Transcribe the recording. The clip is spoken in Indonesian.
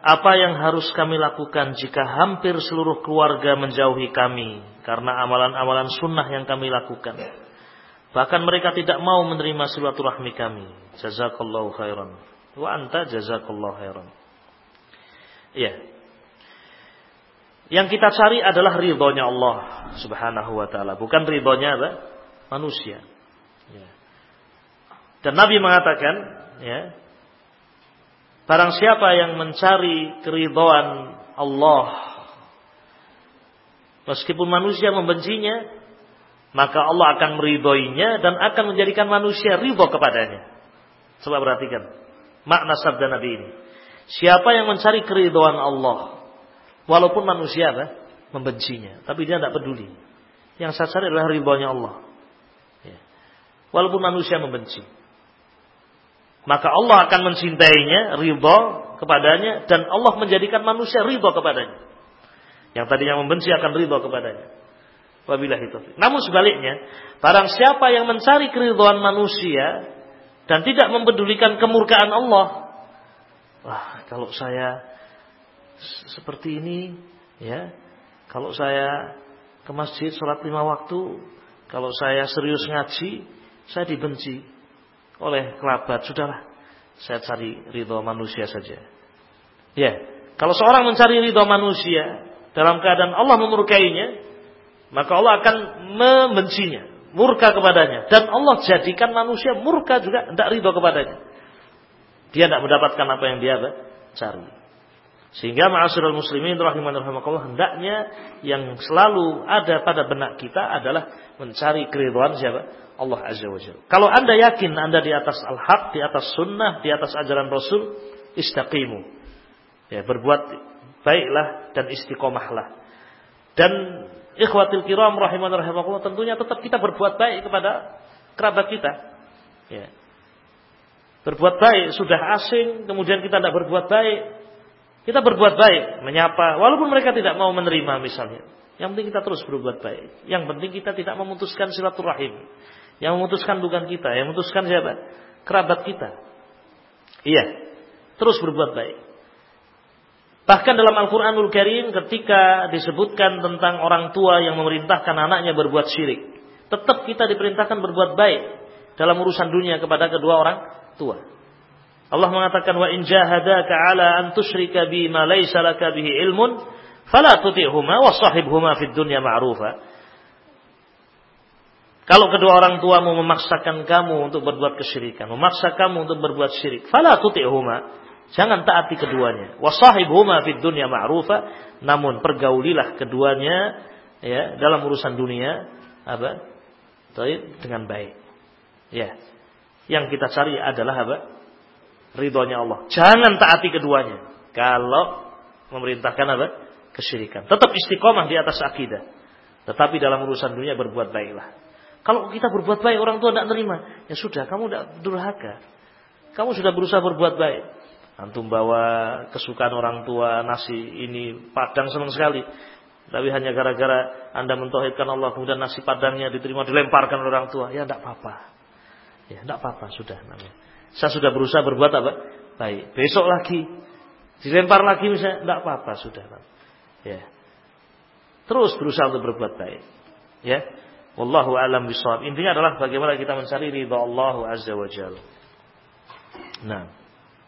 apa yang harus kami lakukan jika hampir seluruh keluarga menjauhi kami karena amalan-amalan sunnah yang kami lakukan. Bahkan mereka tidak mau menerima silaturahmi kami. Jazakallahu khairan. Wa anta jazakallahu khairan. Iya. Yang kita cari adalah ridhonya Allah Subhanahu wa taala, bukan ridhonya apa? manusia. Ya. Dan Nabi mengatakan, ya, Barang siapa yang mencari keridhaan Allah meskipun manusia membencinya, maka Allah akan meridhoinya dan akan menjadikan manusia ridho kepadanya. Coba perhatikan makna sabda Nabi ini. Siapa yang mencari keridhaan Allah walaupun manusia apa? membencinya, tapi dia tidak peduli. Yang saya cari adalah ridhonya Allah. Ya. Walaupun manusia membenci maka Allah akan mencintainya, ridho kepadanya, dan Allah menjadikan manusia ridho kepadanya. Yang tadinya membenci akan ridho kepadanya. Wabillahi taufiq. Namun sebaliknya, barang siapa yang mencari keridhaan manusia dan tidak mempedulikan kemurkaan Allah, wah kalau saya seperti ini, ya, kalau saya ke masjid sholat lima waktu, kalau saya serius ngaji, saya dibenci oleh kerabat, sudahlah. Saya cari ridho manusia saja. Ya, kalau seorang mencari ridho manusia dalam keadaan Allah memurkainya, maka Allah akan membencinya, murka kepadanya, dan Allah jadikan manusia murka juga tidak ridho kepadanya. Dia tidak mendapatkan apa yang dia cari. Sehingga ma'asyiral muslimin rahiman rahimakumullah hendaknya yang selalu ada pada benak kita adalah mencari keridhaan siapa? Allah Azza wa Jalla. Kalau Anda yakin Anda di atas al-haq, di atas sunnah, di atas ajaran Rasul, istaqimu. Ya, berbuat baiklah dan istiqomahlah. Dan ikhwatil kiram rahiman rahimakumullah tentunya tetap kita berbuat baik kepada kerabat kita. Ya. Berbuat baik sudah asing, kemudian kita tidak berbuat baik. Kita berbuat baik, menyapa, walaupun mereka tidak mau menerima misalnya. Yang penting kita terus berbuat baik. Yang penting kita tidak memutuskan silaturahim. Yang memutuskan bukan kita, yang memutuskan siapa? Kerabat kita. Iya. Terus berbuat baik. Bahkan dalam Al-Quranul Karim ketika disebutkan tentang orang tua yang memerintahkan anaknya berbuat syirik. Tetap kita diperintahkan berbuat baik dalam urusan dunia kepada kedua orang tua. Allah mengatakan wa in jahadaka ala an tusyrika bi ma laysa laka bihi ilmun fala tuti'huma wa sahibhuma fid dunya ma'rufa. Kalau kedua orang tuamu memaksakan kamu untuk berbuat kesyirikan, memaksa kamu untuk berbuat syirik, fala tuti'huma. Jangan taati keduanya. Wasahibhuma fid dunya ma'rufa, namun pergaulilah keduanya ya dalam urusan dunia apa? Dengan baik. Ya. Yang kita cari adalah apa? Ridhonya Allah. Jangan taati keduanya. Kalau memerintahkan apa? Kesyirikan. Tetap istiqomah di atas akidah. Tetapi dalam urusan dunia berbuat baiklah. Kalau kita berbuat baik orang tua tidak terima, ya sudah kamu tidak durhaka. Kamu sudah berusaha berbuat baik. Antum bawa kesukaan orang tua nasi ini padang senang sekali. Tapi hanya gara-gara anda mentauhidkan Allah kemudian nasi padangnya diterima dilemparkan orang tua, ya tidak apa-apa. Ya tidak apa-apa sudah namanya. Saya sudah berusaha berbuat apa? Baik. Besok lagi dilempar lagi misalnya tidak apa-apa sudah. Ya. Terus berusaha untuk berbuat baik. Ya. Wallahu alam bisawab. Intinya adalah bagaimana kita mencari ridha Allah azza wa jalla. Nah.